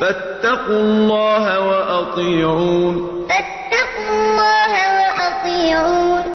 فَاتَّقُوا اللَّهَ وَأَطِيعُونِ.